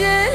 gece